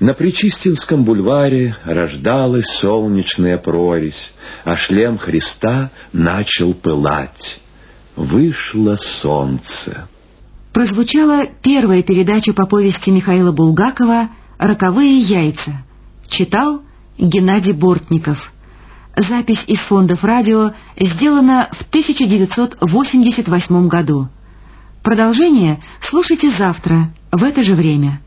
На Причистинском бульваре рождалась солнечная прорезь, а шлем Христа начал пылать. Вышло солнце. Прозвучала первая передача по повести Михаила Булгакова «Роковые яйца». Читал Геннадий Бортников. Запись из фондов радио сделана в 1988 году. Продолжение слушайте завтра в это же время.